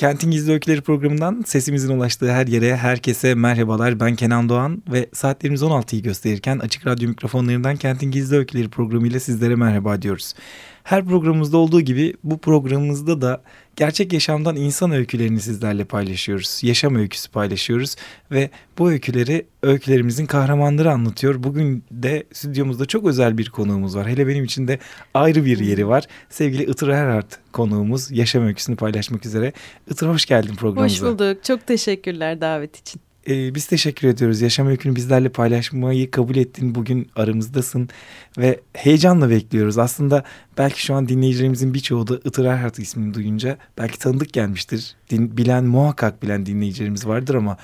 Kentin Gizli Öyküleri programından sesimizin ulaştığı her yere herkese merhabalar. Ben Kenan Doğan ve saatlerimiz 16'yı gösterirken Açık Radyo mikrofonlarından Kentin Gizli Öyküleri programıyla sizlere merhaba diyoruz. Her programımızda olduğu gibi bu programımızda da gerçek yaşamdan insan öykülerini sizlerle paylaşıyoruz. Yaşam öyküsü paylaşıyoruz ve bu öyküleri öykülerimizin kahramanları anlatıyor. Bugün de stüdyomuzda çok özel bir konuğumuz var. Hele benim için de ayrı bir yeri var. Sevgili Itır Erhard konuğumuz yaşam öyküsünü paylaşmak üzere. Itır hoş geldin programımıza. Hoş bulduk. Çok teşekkürler davet için. Ee, biz teşekkür ediyoruz. Yaşam öykünü bizlerle paylaşmayı kabul ettin. Bugün aramızdasın ve heyecanla bekliyoruz. Aslında belki şu an dinleyicilerimizin birçoğu da Itır Erhat ismini duyunca belki tanıdık gelmiştir. Din, bilen muhakkak bilen dinleyicilerimiz vardır ama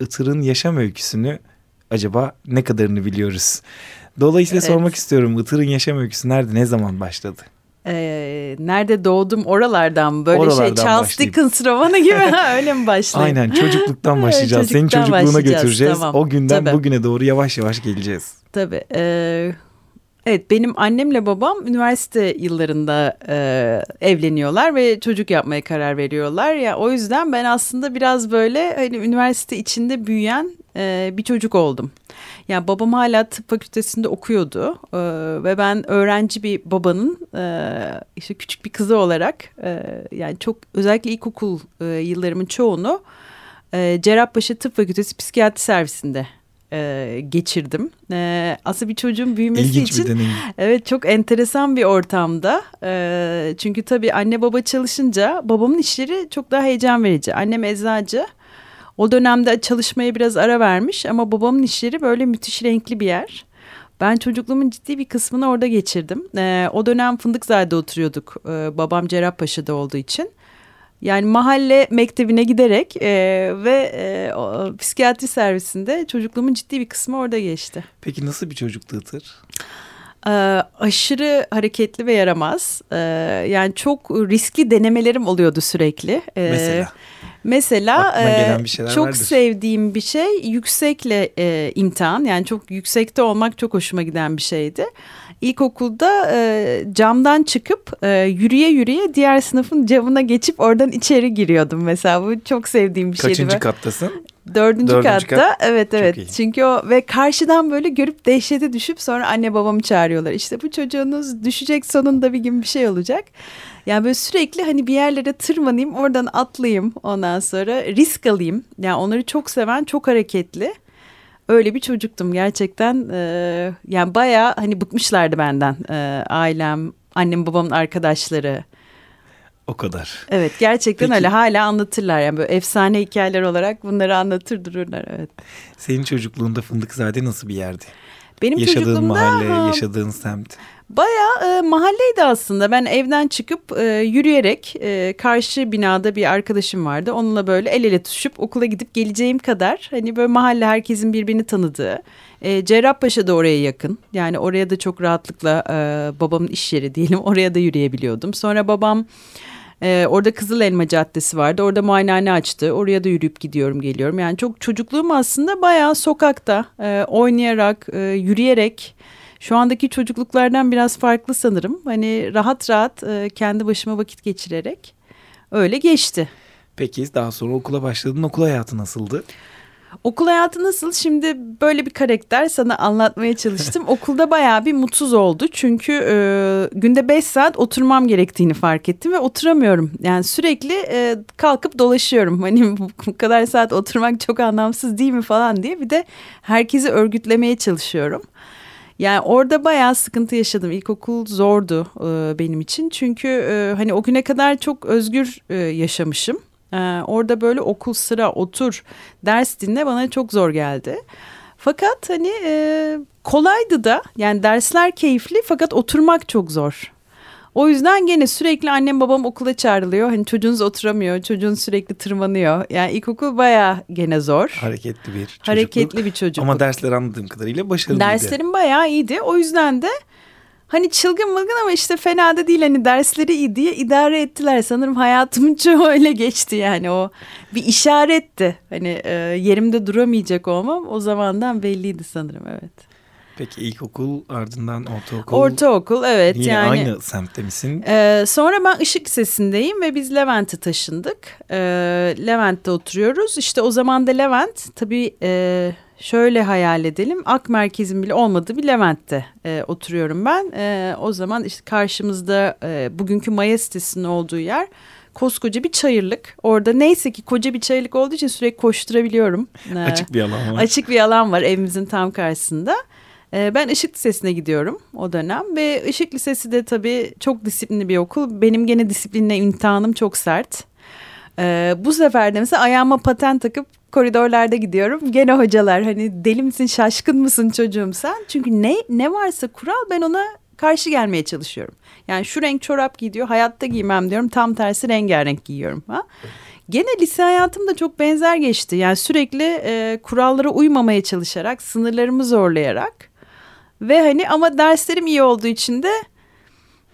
Itır'ın yaşam öyküsünü acaba ne kadarını biliyoruz? Dolayısıyla evet. sormak istiyorum Itır'ın yaşam öyküsü nerede, ne zaman başladı? Ee, nerede doğdum oralardan böyle şey, oralardan şey Charles başlayayım. Dickens romanı gibi öyle mi başlayayım? Aynen çocukluktan başlayacağız. Senin çocukluğuna götüreceğiz. Tamam. O günden Tabii. bugüne doğru yavaş yavaş geleceğiz. Tabii. E, evet benim annemle babam üniversite yıllarında e, evleniyorlar ve çocuk yapmaya karar veriyorlar. Ya o yüzden ben aslında biraz böyle hani üniversite içinde büyüyen e, bir çocuk oldum. Yani babam hala tıp fakültesinde okuyordu e, ve ben öğrenci bir babanın e, işte küçük bir kızı olarak e, yani çok özellikle ilkokul e, yıllarımın çoğunu e, Cerrahpaşa Tıp Fakültesi Psikiyatri Servisinde e, geçirdim. E, aslında bir çocuğun büyümesi İlginç için bir evet çok enteresan bir ortamda. E, çünkü tabii anne baba çalışınca babamın işleri çok daha heyecan verici. Annem eczacı. O dönemde çalışmaya biraz ara vermiş ama babamın işleri böyle müthiş renkli bir yer. Ben çocukluğumun ciddi bir kısmını orada geçirdim. Ee, o dönem Fındıkzade'de oturuyorduk. Ee, babam Cerrahpaşa'da olduğu için. Yani mahalle mektebine giderek e, ve e, o, psikiyatri servisinde çocukluğumun ciddi bir kısmı orada geçti. Peki nasıl bir çocuktu Ee, aşırı hareketli ve yaramaz. Ee, yani çok riskli denemelerim oluyordu sürekli. Ee, Mesela? Mesela e, çok vardır. sevdiğim bir şey yüksekle e, imtihan. Yani çok yüksekte olmak çok hoşuma giden bir şeydi. İlkokulda e, camdan çıkıp e, yürüye yürüye diğer sınıfın camına geçip oradan içeri giriyordum mesela. Bu çok sevdiğim bir Kaçıncı şeydi. Kaçıncı kattasın? Dördüncü, Dördüncü katta kat. evet evet çünkü o ve karşıdan böyle görüp dehşete düşüp sonra anne babamı çağırıyorlar işte bu çocuğunuz düşecek sonunda bir gün bir şey olacak yani böyle sürekli hani bir yerlere tırmanayım oradan atlayayım ondan sonra risk alayım yani onları çok seven çok hareketli öyle bir çocuktum gerçekten ee, yani baya hani bıkmışlardı benden ee, ailem annem babamın arkadaşları o kadar. Evet gerçekten Peki, öyle hala anlatırlar yani böyle efsane hikayeler olarak bunları anlatır dururlar evet. Senin çocukluğunda Fındıkzade nasıl bir yerdi? Benim yaşadığın mahalle, ha, yaşadığın semt. Baya e, mahalleydi aslında. Ben evden çıkıp e, yürüyerek e, karşı binada bir arkadaşım vardı. Onunla böyle el ele tutuşup okula gidip geleceğim kadar hani böyle mahalle herkesin birbirini tanıdığı. E, Cerrahpaşa da oraya yakın. Yani oraya da çok rahatlıkla e, babamın iş yeri diyelim oraya da yürüyebiliyordum. Sonra babam ee, orada Kızıl Elma Caddesi vardı. Orada muayenehane açtı. Oraya da yürüyüp gidiyorum geliyorum. Yani çok çocukluğum aslında bayağı sokakta e, oynayarak, e, yürüyerek. Şu andaki çocukluklardan biraz farklı sanırım. Hani rahat rahat e, kendi başıma vakit geçirerek öyle geçti. Peki daha sonra okula başladın. Okul hayatı nasıldı? Okul hayatı nasıl? Şimdi böyle bir karakter sana anlatmaya çalıştım. Okulda bayağı bir mutsuz oldu. Çünkü e, günde beş saat oturmam gerektiğini fark ettim ve oturamıyorum. Yani sürekli e, kalkıp dolaşıyorum. Hani bu kadar saat oturmak çok anlamsız değil mi falan diye. Bir de herkesi örgütlemeye çalışıyorum. Yani orada bayağı sıkıntı yaşadım. İlkokul zordu e, benim için. Çünkü e, hani o güne kadar çok özgür e, yaşamışım. Ee, orada böyle okul sıra otur ders dinle bana çok zor geldi. Fakat hani e, kolaydı da yani dersler keyifli fakat oturmak çok zor. O yüzden gene sürekli annem babam okula çağrılıyor. Hani çocuğunuz oturamıyor, çocuğun sürekli tırmanıyor. Yani ilkokul baya gene zor. Hareketli bir çocukluk. Hareketli bir çocukluk. Ama dersler anladığım kadarıyla başarılıydı. Derslerim bayağı iyiydi. O yüzden de hani çılgın mılgın ama işte fena da değil hani dersleri iyi diye idare ettiler. Sanırım hayatımın çoğu öyle geçti yani o bir işaretti. Hani e, yerimde duramayacak olmam o zamandan belliydi sanırım evet. Peki ilkokul ardından ortaokul. Ortaokul evet Yine yani. aynı semtte misin? Ee, sonra ben Işık Lisesi'ndeyim ve biz Levent'e taşındık. Ee, Levent'te oturuyoruz. İşte o zaman da Levent tabii e, şöyle hayal edelim. Ak merkezin bile olmadığı bir Levent'te e, oturuyorum ben. E, o zaman işte karşımızda e, bugünkü Maya sitesinin olduğu yer koskoca bir çayırlık. Orada neyse ki koca bir çayırlık olduğu için sürekli koşturabiliyorum. Açık bir alan var. Açık bir alan var evimizin tam karşısında. Ee, Ben Işık Lisesi'ne gidiyorum o dönem ve Işık Lisesi de tabii çok disiplinli bir okul. Benim gene disiplinle imtihanım çok sert. Ee, bu sefer de mesela ayağıma paten takıp koridorlarda gidiyorum. Gene hocalar hani deli misin şaşkın mısın çocuğum sen? Çünkü ne ne varsa kural ben ona karşı gelmeye çalışıyorum. Yani şu renk çorap giy diyor hayatta giymem diyorum tam tersi rengarenk giyiyorum. Ha? Gene lise hayatım da çok benzer geçti. Yani sürekli e, kurallara uymamaya çalışarak, sınırlarımı zorlayarak ve hani ama derslerim iyi olduğu için de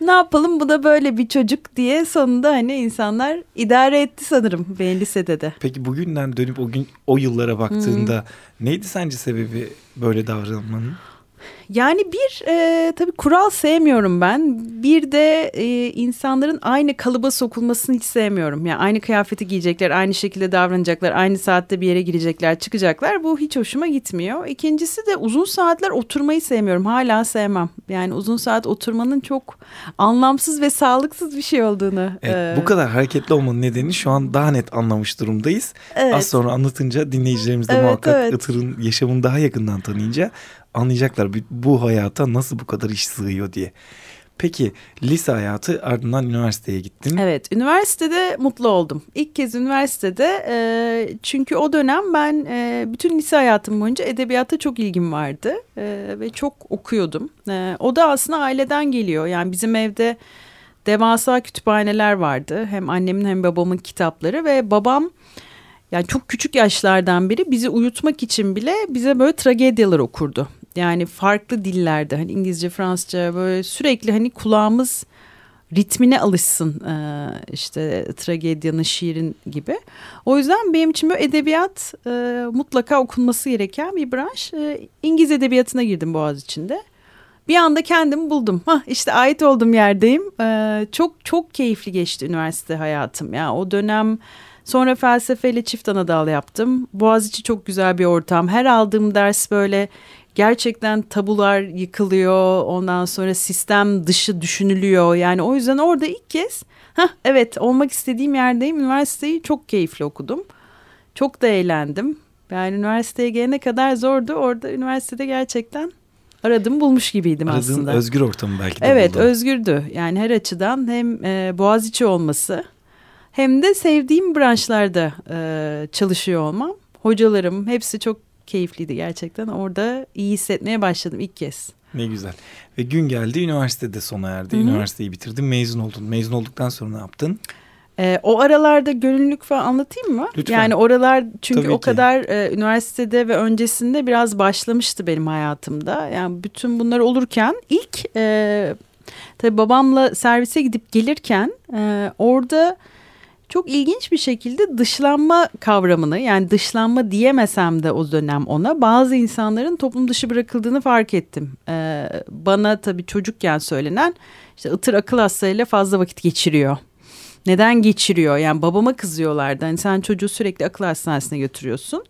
ne yapalım bu da böyle bir çocuk diye sonunda hani insanlar idare etti sanırım benim lisede de. Peki bugünden dönüp o gün o yıllara baktığında neydi sence sebebi böyle davranmanın? Yani bir e, tabii kural sevmiyorum ben. Bir de e, insanların aynı kalıba sokulmasını hiç sevmiyorum. Yani aynı kıyafeti giyecekler, aynı şekilde davranacaklar, aynı saatte bir yere girecekler, çıkacaklar. Bu hiç hoşuma gitmiyor. İkincisi de uzun saatler oturmayı sevmiyorum. Hala sevmem. Yani uzun saat oturmanın çok anlamsız ve sağlıksız bir şey olduğunu. Evet, e, bu kadar hareketli olmanın nedeni şu an daha net anlamış durumdayız. Evet. Az sonra anlatınca dinleyicilerimiz de Evet, muhakkak evet. Itır'ın yaşamını daha yakından tanıyınca anlayacaklar bu- hayata nasıl bu kadar iş sığıyor diye. Peki lise hayatı ardından üniversiteye gittin. Evet, üniversitede mutlu oldum. İlk kez üniversitede e, çünkü o dönem ben e, bütün lise hayatım boyunca edebiyata çok ilgim vardı e, ve çok okuyordum. E, o da aslında aileden geliyor. Yani bizim evde devasa kütüphaneler vardı. Hem annemin hem babamın kitapları ve babam yani çok küçük yaşlardan beri bizi uyutmak için bile bize böyle tragedyalar okurdu. Yani farklı dillerde hani İngilizce, Fransızca böyle sürekli hani kulağımız ritmine alışsın ee, işte tragedyanın, şiirin gibi. O yüzden benim için böyle edebiyat e, mutlaka okunması gereken bir branş. E, İngiliz edebiyatına girdim Boğaziçi'nde. Bir anda kendimi buldum. Hah işte ait olduğum yerdeyim. Ee, çok çok keyifli geçti üniversite hayatım. Ya o dönem sonra felsefeyle çift ana dal yaptım. Boğaziçi çok güzel bir ortam. Her aldığım ders böyle gerçekten tabular yıkılıyor. Ondan sonra sistem dışı düşünülüyor. Yani o yüzden orada ilk kez hah evet olmak istediğim yerdeyim. Üniversiteyi çok keyifli okudum. Çok da eğlendim. Yani üniversiteye gelene kadar zordu. Orada üniversitede gerçekten aradım bulmuş gibiydim Aradığın aslında. özgür ortamı belki de Evet buldun. özgürdü. Yani her açıdan hem e, Boğaziçi olması hem de sevdiğim branşlarda e, çalışıyor olmam. Hocalarım hepsi çok keyifliydi gerçekten. Orada iyi hissetmeye başladım ilk kez. Ne güzel. Ve gün geldi üniversitede sona erdi. Hı hı. Üniversiteyi bitirdin mezun oldun. Mezun olduktan sonra ne yaptın? E, o aralarda gönüllülük falan anlatayım mı? Lütfen. Yani oralar çünkü Tabii o ki. kadar e, üniversitede ve öncesinde biraz başlamıştı benim hayatımda. Yani bütün bunlar olurken ilk e, tabii babamla servise gidip gelirken e, orada çok ilginç bir şekilde dışlanma kavramını yani dışlanma diyemesem de o dönem ona bazı insanların toplum dışı bırakıldığını fark ettim. E, bana tabii çocukken söylenen işte ıtır akıl hastalığıyla fazla vakit geçiriyor. Neden geçiriyor? Yani babama kızıyorlardı. Hani sen çocuğu sürekli akıl hastanesine götürüyorsun.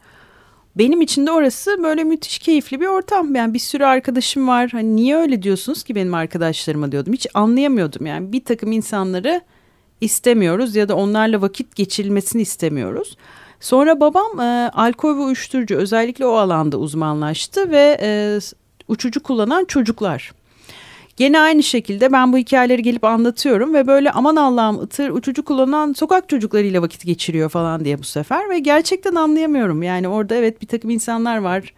Benim için de orası böyle müthiş keyifli bir ortam. Yani bir sürü arkadaşım var. Hani niye öyle diyorsunuz ki benim arkadaşlarıma diyordum. Hiç anlayamıyordum yani. Bir takım insanları istemiyoruz ya da onlarla vakit geçirilmesini istemiyoruz. Sonra babam e, alkol ve uyuşturucu özellikle o alanda uzmanlaştı ve e, uçucu kullanan çocuklar. Gene aynı şekilde ben bu hikayeleri gelip anlatıyorum ve böyle aman Allah'ım ıtır uçucu kullanan sokak çocuklarıyla vakit geçiriyor falan diye bu sefer ve gerçekten anlayamıyorum. Yani orada evet bir takım insanlar var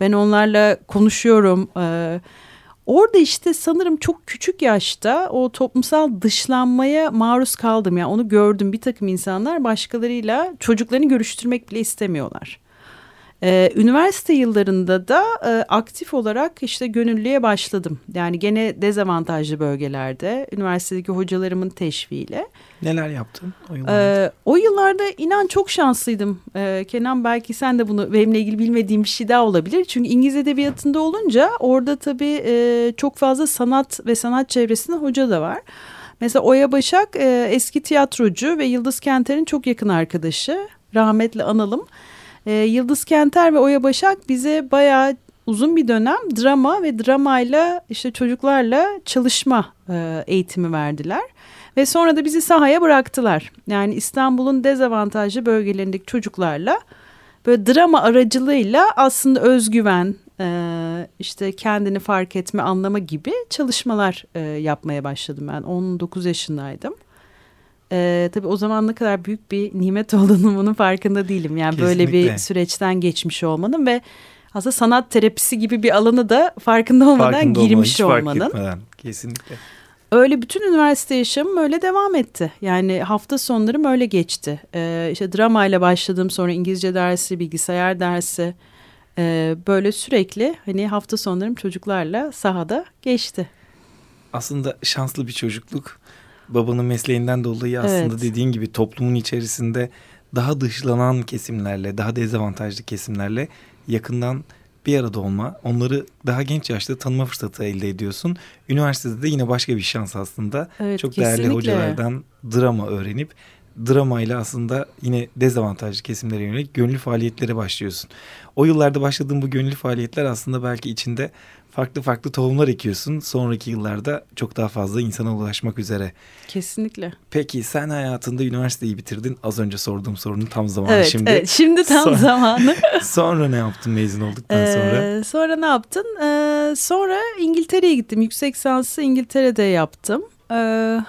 ben onlarla konuşuyorum. Ee, Orada işte sanırım çok küçük yaşta o toplumsal dışlanmaya maruz kaldım. Yani onu gördüm bir takım insanlar başkalarıyla çocuklarını görüştürmek bile istemiyorlar. Ee, üniversite yıllarında da e, aktif olarak işte gönüllüye başladım. Yani gene dezavantajlı bölgelerde üniversitedeki hocalarımın teşviğiyle. Neler yaptın o yıllarda? Ee, o yıllarda inan çok şanslıydım. Ee, Kenan belki sen de bunu benimle ilgili bilmediğim bir şey daha olabilir. Çünkü İngiliz Edebiyatı'nda olunca orada tabii e, çok fazla sanat ve sanat çevresinde hoca da var. Mesela Oya Başak e, eski tiyatrocu ve Yıldız Kenter'in çok yakın arkadaşı. Rahmetli analım. E, Yıldız Kenter ve Oya Başak bize bayağı uzun bir dönem drama ve dramayla işte çocuklarla çalışma e, eğitimi verdiler. Ve sonra da bizi sahaya bıraktılar. Yani İstanbul'un dezavantajlı bölgelerindeki çocuklarla böyle drama aracılığıyla aslında özgüven, e, işte kendini fark etme anlama gibi çalışmalar e, yapmaya başladım ben. 19 yaşındaydım. E, tabii o zaman ne kadar büyük bir nimet olduğunu bunun farkında değilim. Yani Kesinlikle. böyle bir süreçten geçmiş olmanın ve aslında sanat terapisi gibi bir alanı da farkında olmadan Farkında girmiş hiç fark olmanın. etmeden. Kesinlikle. Öyle bütün üniversite yaşamım öyle devam etti. Yani hafta sonlarım öyle geçti. Ee, işte dramayla başladım sonra İngilizce dersi, bilgisayar dersi. Ee, böyle sürekli hani hafta sonlarım çocuklarla sahada geçti. Aslında şanslı bir çocukluk. Babanın mesleğinden dolayı aslında Evet. dediğin gibi toplumun içerisinde daha dışlanan kesimlerle, daha dezavantajlı kesimlerle yakından bir arada olma, onları daha genç yaşta tanıma fırsatı elde ediyorsun. Üniversitede de yine başka bir şans aslında. Evet, Çok değerli kesinlikle. hocalardan drama öğrenip dramayla aslında yine dezavantajlı kesimlere yönelik gönüllü faaliyetlere başlıyorsun. O yıllarda başladığın bu gönüllü faaliyetler aslında belki içinde farklı farklı tohumlar ekiyorsun. Sonraki yıllarda çok daha fazla insana ulaşmak üzere. Kesinlikle. Peki sen hayatında üniversiteyi bitirdin. Az önce sorduğum sorunun tam zamanı Evet, şimdi. evet şimdi tam Sonra- zamanı. sonra ne yaptın mezun olduktan sonra? Ee, sonra ne yaptın? Ee, sonra İngiltere'ye gittim. Yüksek lisansı İngiltere'de yaptım. Ee,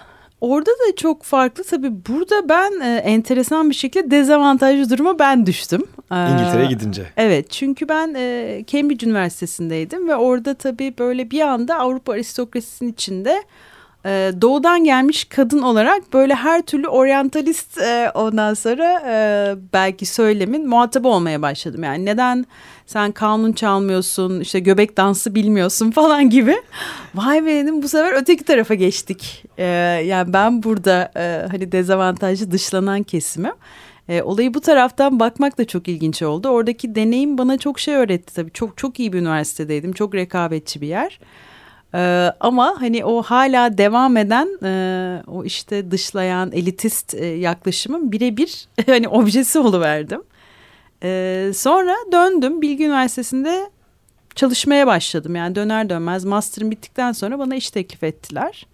orada da çok farklı. Tabii burada ben e, enteresan bir şekilde dezavantajlı duruma ben düştüm. Ee, İngiltere'ye gidince. Evet çünkü ben e, Cambridge Üniversitesi'ndeydim ve orada tabii böyle bir anda Avrupa aristokrasisinin içinde e, doğudan gelmiş kadın olarak böyle her türlü oryantalist e, ondan sonra e, belki söylemin muhatabı olmaya başladım. Yani neden sen kanun çalmıyorsun işte göbek dansı bilmiyorsun falan gibi. Vay be dedim bu sefer öteki tarafa geçtik. E, yani ben burada e, hani dezavantajlı dışlanan kesimim. E, olayı bu taraftan bakmak da çok ilginç oldu. Oradaki deneyim bana çok şey öğretti tabii. Çok çok iyi bir üniversitedeydim. Çok rekabetçi bir yer. E, ama hani o hala devam eden e, o işte dışlayan elitist e, yaklaşımın birebir hani objesi oluverdim. E, sonra döndüm Bilgi Üniversitesi'nde çalışmaya başladım. Yani döner dönmez master'ım bittikten sonra bana iş teklif ettiler.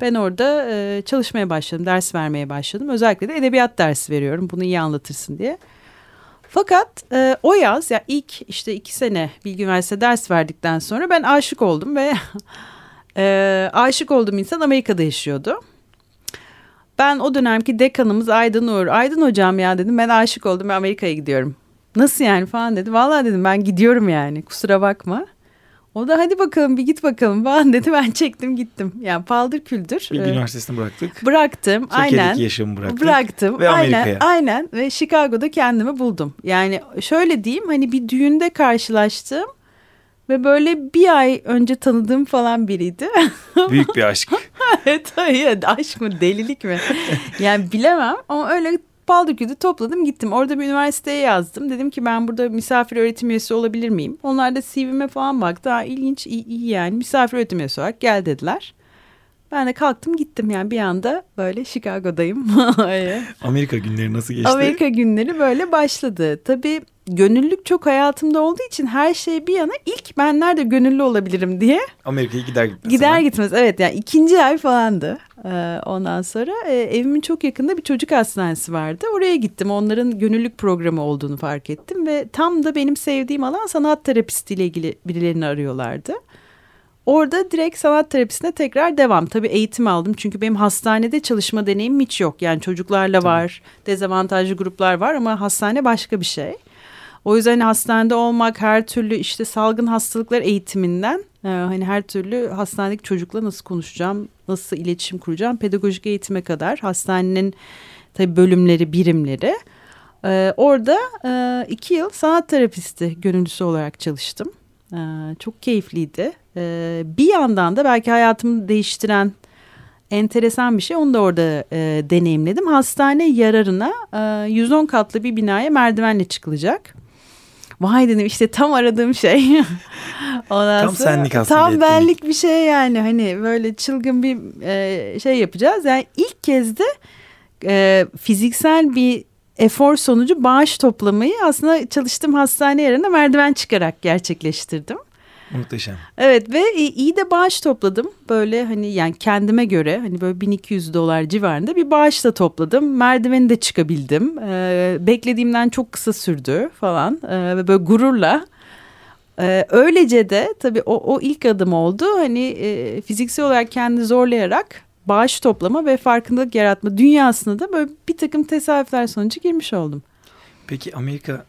Ben orada e, çalışmaya başladım, ders vermeye başladım. Özellikle de edebiyat dersi veriyorum. Bunu iyi anlatırsın diye. Fakat e, o yaz ya ilk işte iki sene Bilgi Üniversitesi ders verdikten sonra ben aşık oldum ve e, aşık olduğum insan Amerika'da yaşıyordu. Ben o dönemki dekanımız Aydın Uğur. Aydın hocam ya dedim ben aşık oldum ve Amerika'ya gidiyorum. Nasıl yani falan dedi. Vallahi dedim ben gidiyorum yani kusura bakma. O da hadi bakalım bir git bakalım falan dedi. Ben çektim gittim. Yani paldır küldür. Bilgi e, Üniversitesi'ni bıraktık. bıraktım. Türkiye'deki aynen. yaşamı bıraktık. Bıraktım. Ve aynen, aynen ve Chicago'da kendimi buldum. Yani şöyle diyeyim hani bir düğünde karşılaştım ve böyle bir ay önce tanıdığım falan biriydi. Büyük bir aşk. evet hayır aşk mı delilik mi? Yani bilemem ama öyle Baldırkü'de topladım gittim. Orada bir üniversiteye yazdım. Dedim ki ben burada misafir öğretim üyesi olabilir miyim? Onlar da CV'me falan baktı. Ha, ilginç iyi, iyi yani misafir öğretim üyesi olarak gel dediler. Ben de kalktım gittim yani bir anda böyle Chicago'dayım. Amerika günleri nasıl geçti? Amerika günleri böyle başladı. Tabii gönüllülük çok hayatımda olduğu için her şey bir yana ilk ben nerede gönüllü olabilirim diye Amerika'ya gider gitmez. gider gitmez evet yani ikinci ay falandı. Ee, ondan sonra e, evimin çok yakında bir çocuk hastanesi vardı. Oraya gittim. Onların gönüllülük programı olduğunu fark ettim ve tam da benim sevdiğim alan sanat terapistiyle ilgili birilerini arıyorlardı. Orada direkt sanat terapisine tekrar devam. Tabii eğitim aldım çünkü benim hastanede çalışma deneyimim hiç yok. Yani çocuklarla var, dezavantajlı gruplar var ama hastane başka bir şey. O yüzden hastanede olmak her türlü işte salgın hastalıklar eğitiminden e, hani her türlü hastanedeki çocukla nasıl konuşacağım, nasıl iletişim kuracağım, pedagojik eğitime kadar hastanenin tabii bölümleri, birimleri. E, orada e, iki yıl sanat terapisti gönüllüsü olarak çalıştım. E, çok keyifliydi. E, bir yandan da belki hayatımı değiştiren enteresan bir şey. Onu da orada e, deneyimledim. Hastane yararına e, 110 katlı bir binaya merdivenle çıkılacak. Vay dedim işte tam aradığım şey. Ondan tam sonra, senlik aslında. Tam benlik bir şey yani. Hani böyle çılgın bir e, şey yapacağız. Yani ilk kez de e, fiziksel bir efor sonucu bağış toplamayı aslında çalıştığım hastane yerine merdiven çıkarak gerçekleştirdim. Muhteşem. Evet ve iyi de bağış topladım. Böyle hani yani kendime göre hani böyle 1200 dolar civarında bir bağış da topladım. Merdiveni de çıkabildim. Ee, beklediğimden çok kısa sürdü falan. Ee, ve böyle gururla. Ee, öylece de tabii o, o ilk adım oldu. Hani e, fiziksel olarak kendi zorlayarak bağış toplama ve farkındalık yaratma dünyasına da böyle bir takım tesadüfler sonucu girmiş oldum. Peki Amerika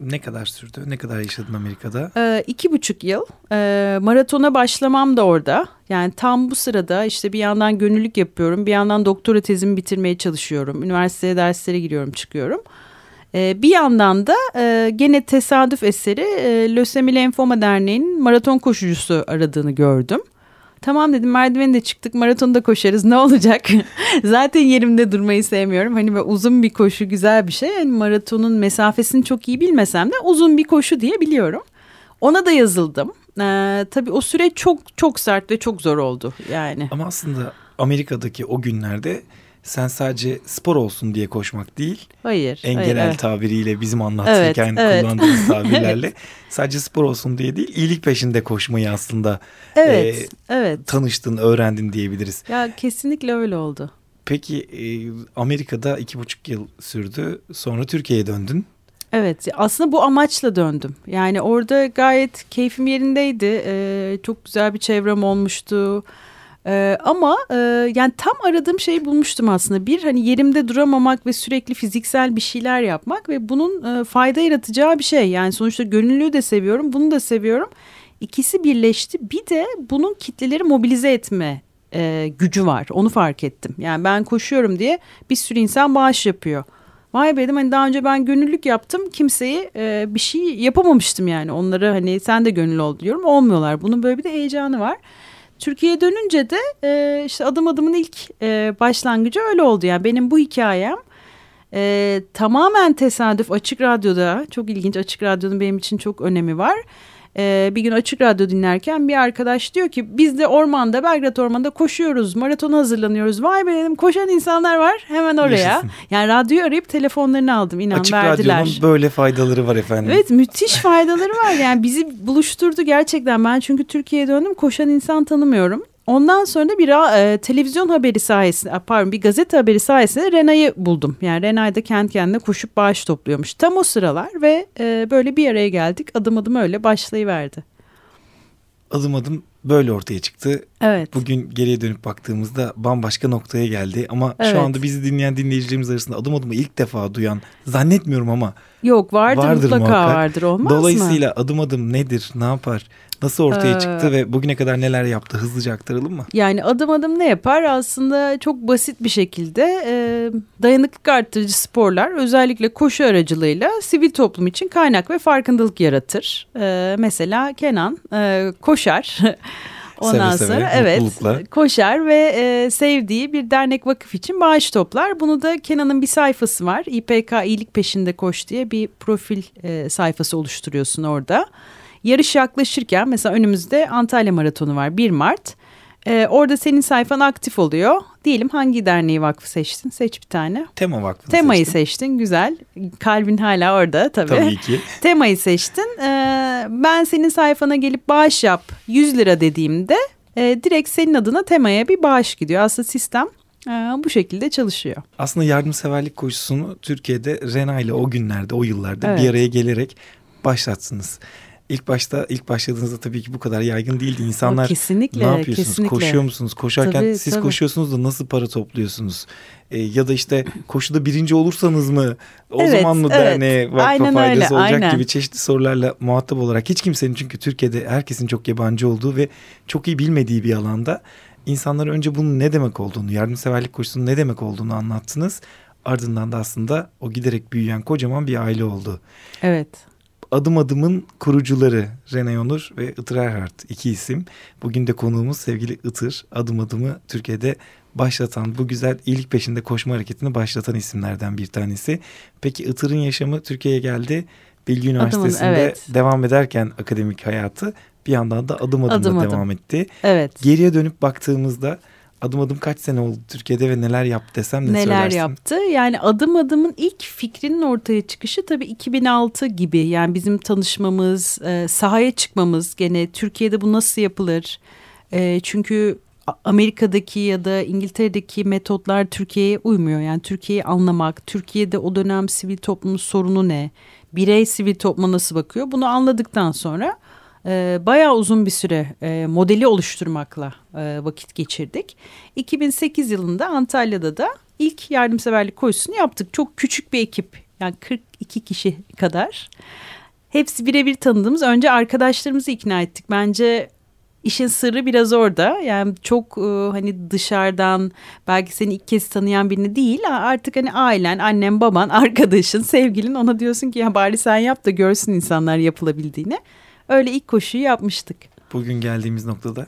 ne kadar sürdü? Ne kadar yaşadın Amerika'da? Ee, iki buçuk yıl. Ee, maratona başlamam da orada. Yani tam bu sırada işte bir yandan gönüllülük yapıyorum. Bir yandan doktora tezimi bitirmeye çalışıyorum. Üniversiteye derslere giriyorum çıkıyorum. Ee, bir yandan da e, gene tesadüf eseri e, Lösemi Lenfoma Derneği'nin maraton koşucusu aradığını gördüm. Tamam dedim merdiveni de çıktık maratonda koşarız ne olacak? Zaten yerimde durmayı sevmiyorum. Hani böyle uzun bir koşu güzel bir şey. Yani maratonun mesafesini çok iyi bilmesem de uzun bir koşu diye biliyorum. Ona da yazıldım. Ee, tabii o süreç çok çok sert ve çok zor oldu yani. Ama aslında Amerika'daki o günlerde sen sadece spor olsun diye koşmak değil. Hayır. En hayır, genel evet. tabiriyle bizim anlatırken evet, evet. kullandığımız tabirlerle sadece spor olsun diye değil iyilik peşinde koşmayı aslında evet, e, evet. tanıştın, öğrendin diyebiliriz. Ya kesinlikle öyle oldu. Peki e, Amerika'da iki buçuk yıl sürdü. Sonra Türkiye'ye döndün. Evet aslında bu amaçla döndüm. Yani orada gayet keyfim yerindeydi. Ee, çok güzel bir çevrem olmuştu. Ee, ama e, yani tam aradığım şeyi bulmuştum aslında. Bir hani yerimde duramamak ve sürekli fiziksel bir şeyler yapmak ve bunun e, fayda yaratacağı bir şey. Yani sonuçta gönüllüyü de seviyorum, bunu da seviyorum. İkisi birleşti. Bir de bunun kitleleri mobilize etme e, gücü var. Onu fark ettim. Yani ben koşuyorum diye bir sürü insan bağış yapıyor. Vay be dedim hani daha önce ben gönüllülük yaptım. Kimseyi e, bir şey yapamamıştım yani. Onlara hani sen de gönüllü ol diyorum. Olmuyorlar. Bunun böyle bir de heyecanı var. Türkiye'ye dönünce de e, işte adım adımın ilk e, başlangıcı öyle oldu. Yani benim bu hikayem e, tamamen tesadüf Açık Radyo'da çok ilginç Açık Radyo'nun benim için çok önemi var e, bir gün açık radyo dinlerken bir arkadaş diyor ki biz de ormanda Belgrad Ormanı'nda koşuyoruz maratona hazırlanıyoruz. Vay be dedim koşan insanlar var hemen oraya. Yaşasın. Yani radyoyu arayıp telefonlarını aldım inan açık verdiler. Açık radyonun böyle faydaları var efendim. Evet müthiş faydaları var yani bizi buluşturdu gerçekten ben çünkü Türkiye'ye döndüm koşan insan tanımıyorum. Ondan sonra bir e, televizyon haberi sayesinde, pardon bir gazete haberi sayesinde Rena'yı buldum. Yani Renay da kendi kendine koşup bağış topluyormuş. Tam o sıralar ve e, böyle bir araya geldik. Adım adım öyle başlayıverdi. Adım adım böyle ortaya çıktı. Evet. Bugün geriye dönüp baktığımızda bambaşka noktaya geldi. Ama evet. şu anda bizi dinleyen dinleyicilerimiz arasında adım adımı ilk defa duyan zannetmiyorum ama. Yok vardır, vardır mutlaka muhakkak. vardır olmaz Dolayısıyla mı? Dolayısıyla adım adım nedir ne yapar? Nasıl ortaya ee, çıktı ve bugüne kadar neler yaptı hızlıca aktaralım mı? Yani adım adım ne yapar? Aslında çok basit bir şekilde e, dayanıklık arttırıcı sporlar özellikle koşu aracılığıyla sivil toplum için kaynak ve farkındalık yaratır. E, mesela Kenan e, koşar. Ondan seve sonra seve, evet koşar ve e, sevdiği bir dernek vakıf için bağış toplar. Bunu da Kenan'ın bir sayfası var. İPK iyilik peşinde koş diye bir profil e, sayfası oluşturuyorsun orada. Yarış yaklaşırken mesela önümüzde Antalya Maratonu var 1 Mart. Ee, orada senin sayfan aktif oluyor. Diyelim hangi derneği vakfı seçtin? Seç bir tane. Tema vakfını Temayı seçtim. seçtin güzel. Kalbin hala orada tabii. Tabii ki. Temayı seçtin. Ee, ben senin sayfana gelip bağış yap 100 lira dediğimde e, direkt senin adına temaya bir bağış gidiyor. Aslında sistem e, bu şekilde çalışıyor. Aslında yardımseverlik koşusunu Türkiye'de Rena ile o günlerde o yıllarda evet. bir araya gelerek başlatsınız. İlk başta ilk başladığınızda tabii ki bu kadar yaygın değildi. İnsanlar O kesinlikle, ne yapıyorsunuz? kesinlikle. Koşuyor musunuz? Koşarken Tabii, siz tabii. koşuyorsunuz da nasıl para topluyorsunuz? Ee, ya da işte koşuda birinci olursanız mı o Evet, zaman mı evet. derneğe vakfa Aynen faydası öyle, olacak aynen. gibi çeşitli sorularla muhatap olarak hiç kimsenin çünkü Türkiye'de herkesin çok yabancı olduğu ve çok iyi bilmediği bir alanda insanlara önce bunun ne demek olduğunu, yardımseverlik koşusunun ne demek olduğunu anlattınız. Ardından da aslında o giderek büyüyen kocaman bir aile oldu. Evet. Adım Adım'ın kurucuları Rene Onur ve Itır Erhard iki isim. Bugün de konuğumuz sevgili Itır. Adım Adım'ı Türkiye'de başlatan bu güzel iyilik peşinde koşma hareketini başlatan isimlerden bir tanesi. Peki Itır'ın yaşamı Türkiye'ye geldi. Bilgi Üniversitesi'nde evet. devam ederken akademik hayatı bir yandan da adım adımla Adım adım. devam etti. Evet. Geriye dönüp baktığımızda adım adım kaç sene oldu Türkiye'de ve neler yaptı desem ne Neler söylersin? yaptı? Yani adım adımın ilk fikrinin ortaya çıkışı tabii 2006 gibi. Yani bizim tanışmamız, e, sahaya çıkmamız gene Türkiye'de bu nasıl yapılır? E, çünkü Amerika'daki ya da İngiltere'deki metotlar Türkiye'ye uymuyor. Yani Türkiye'yi anlamak, Türkiye'de o dönem sivil toplumun sorunu ne? Birey sivil topluma nasıl bakıyor? Bunu anladıktan sonra e, bayağı uzun bir süre e, modeli oluşturmakla e, vakit geçirdik. 2008 yılında Antalya'da da ilk yardımseverlik koşusunu yaptık. Çok küçük bir ekip yani 42 kişi kadar. Hepsi birebir tanıdığımız önce arkadaşlarımızı ikna ettik. Bence işin sırrı biraz orada. Yani çok e, hani dışarıdan belki seni ilk kez tanıyan birini değil artık hani ailen, annen, baban, arkadaşın, sevgilin ona diyorsun ki ya bari sen yap da görsün insanlar yapılabildiğini. Öyle ilk koşuyu yapmıştık. Bugün geldiğimiz noktada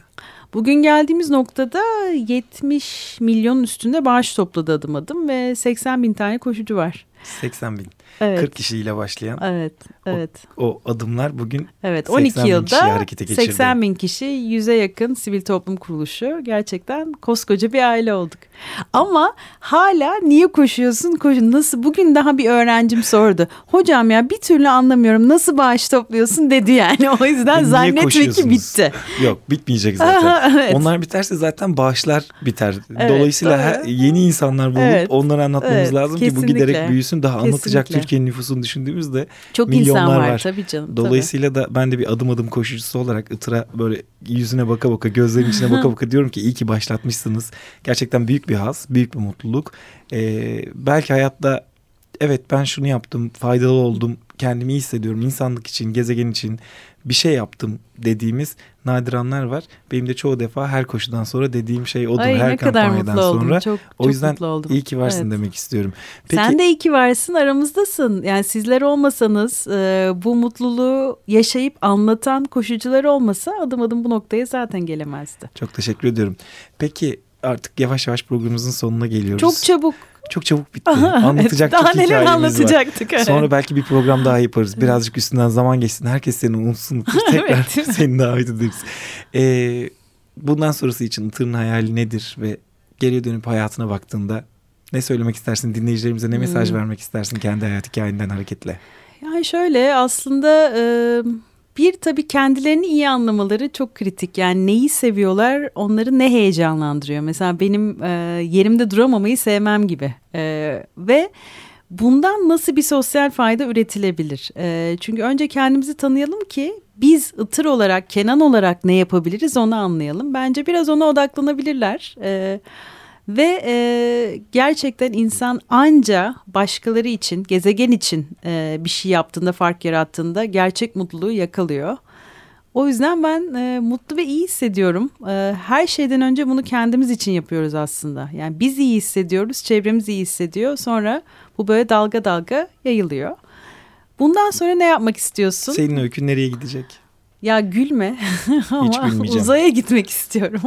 Bugün geldiğimiz noktada 70 milyonun üstünde bağış topladı adım adım ve 80 bin tane koşucu var. 80 bin. Evet. 40 kişiyle başlayan Evet, evet. o adımlar bugün Evet 80 12 bin kişiyi yılda geçirdi. 80 bin kişi, 100'e yakın sivil toplum kuruluşu. Gerçekten koskoca bir aile olduk. Ama hala niye koşuyorsun? Koşun. Nasıl? Bugün daha bir öğrencim sordu. Hocam ya bir türlü anlamıyorum. Nasıl bağış topluyorsun dedi yani. O yüzden E, zannetme ki bitti. Yok bitmeyecek zaten. evet. Onlar biterse zaten bağışlar biter. Evet, Dolayısıyla doğru. yeni insanlar bulup Evet, onları anlatmamız evet, lazım ki bu kesinlikle. giderek büyüsün. Daha anlatacak Kesinlikle. Türkiye'nin nüfusunu düşündüğümüzde Çok milyonlar insan var, var. tabii canım. Dolayısıyla da ben de bir adım adım koşucusu olarak Itır'a böyle yüzüne baka baka gözlerinin içine baka baka diyorum ki iyi ki başlatmışsınız. Gerçekten büyük bir haz, büyük bir mutluluk. Ee, belki hayatta evet ben şunu yaptım, faydalı oldum, kendimi iyi hissediyorum. insanlık için, gezegen için bir şey yaptım dediğimiz nadir anlar var. Benim de çoğu defa her koşudan sonra dediğim şey odur. Ay her ne kadar mutlu oldum. sonra. Çok, o yüzden mutlu oldum. iyi ki varsın Evet. demek istiyorum. Peki, Sen de iyi ki varsın aramızdasın. Yani sizler olmasanız e, bu mutluluğu yaşayıp anlatan koşucular olmasa adım adım bu noktaya zaten gelemezdi. Çok teşekkür ediyorum. Peki artık yavaş yavaş programımızın sonuna geliyoruz. Çok çabuk. Çok çabuk bitti. Anlatacak Daha çok neler hikayemiz var. anlatacaktık. evet. Sonra belki bir program daha yaparız. Birazcık üstünden zaman geçsin. Herkes seni unutsun. Tekrar Evet. seni davet ederiz. Ee, bundan sonrası için Itır'ın hayali nedir? Ve geriye dönüp hayatına baktığında ne söylemek istersin? Dinleyicilerimize ne mesaj Hmm. vermek istersin kendi hayat hikayenden hareketle? Yani şöyle aslında e, bir tabii kendilerini iyi anlamaları çok kritik. Yani neyi seviyorlar onları ne heyecanlandırıyor. Mesela benim e, yerimde duramamayı sevmem gibi. E, ve bundan nasıl bir sosyal fayda üretilebilir? E, çünkü önce kendimizi tanıyalım ki biz ıtır olarak, Kenan olarak ne yapabiliriz onu anlayalım. Bence biraz ona odaklanabilirler. E, ve e, gerçekten insan anca başkaları için, gezegen için e, bir şey yaptığında, fark yarattığında gerçek mutluluğu yakalıyor. O yüzden ben e, mutlu ve iyi hissediyorum. E, her şeyden önce bunu kendimiz için yapıyoruz aslında. Yani biz iyi hissediyoruz, çevremiz iyi hissediyor. Sonra bu böyle dalga dalga yayılıyor. Bundan sonra ne yapmak istiyorsun? Senin öykün nereye gidecek? Ya gülme ama uzaya gitmek istiyorum.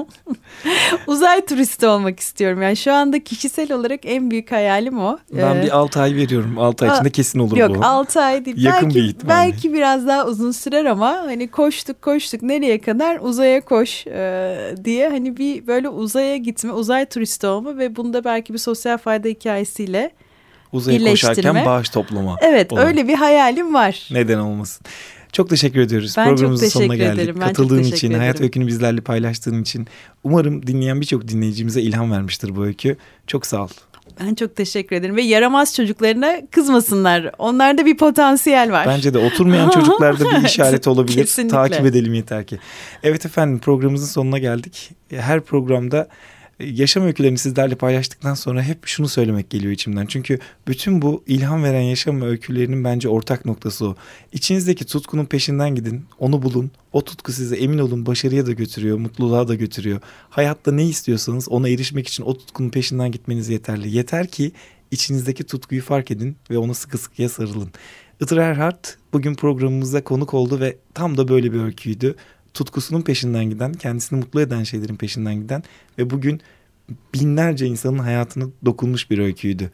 Uzay turisti olmak istiyorum. Yani şu anda kişisel olarak en büyük hayalim o. Ben Ee, bir 6 ay veriyorum. 6 ay içinde kesin olur Yok bu. 6 ay değil. Yakın belki, bir ihtimalle. belki biraz daha uzun sürer ama hani koştuk koştuk nereye kadar uzaya koş e, diye hani bir böyle uzaya gitme, uzay turisti olma ve bunda belki bir sosyal fayda hikayesiyle. Uzaya koşarken bağış toplama. Evet olan. öyle bir hayalim var. Neden olmasın? Çok teşekkür ediyoruz. Ben çok Programımızın sonuna teşekkür geldik. ederim. Ben çok Katıldığın için, hayat ederim. öykünü bizlerle paylaştığın için. Umarım dinleyen birçok dinleyicimize ilham vermiştir bu öykü. Çok sağ ol. Ben çok teşekkür ederim ve yaramaz çocuklarına kızmasınlar. Onlarda bir potansiyel var. Bence de oturmayan çocuklarda bir işaret olabilir. kesinlikle. Takip edelim yeter ki. Evet efendim programımızın sonuna geldik. Her programda yaşam öykülerini sizlerle paylaştıktan sonra hep şunu söylemek geliyor içimden. Çünkü bütün bu ilham veren yaşam öykülerinin bence ortak noktası o. İçinizdeki tutkunun peşinden gidin, onu bulun. O tutku size emin olun başarıya da götürüyor, mutluluğa da götürüyor. Hayatta ne istiyorsanız ona erişmek için o tutkunun peşinden gitmeniz yeterli. Yeter ki içinizdeki tutkuyu fark edin ve ona sıkı sıkıya sarılın. Itır Erhard bugün programımıza konuk oldu ve tam da böyle bir öyküydü. Tutkusunun peşinden giden, kendisini mutlu eden şeylerin peşinden giden ve bugün binlerce insanın hayatına dokunmuş bir öyküydü.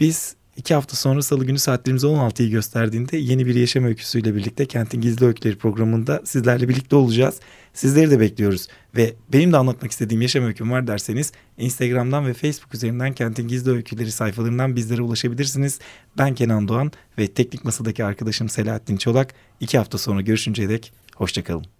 Biz iki hafta sonra salı günü saatlerimiz 16'yı gösterdiğinde yeni bir yaşam öyküsüyle birlikte Kentin Gizli Öyküleri programında sizlerle birlikte olacağız. Sizleri de bekliyoruz ve benim de anlatmak istediğim yaşam öyküm var derseniz Instagram'dan ve Facebook üzerinden Kentin Gizli Öyküleri sayfalarından bizlere ulaşabilirsiniz. Ben Kenan Doğan ve teknik masadaki arkadaşım Selahattin Çolak. İki hafta sonra görüşünceye dek hoşçakalın.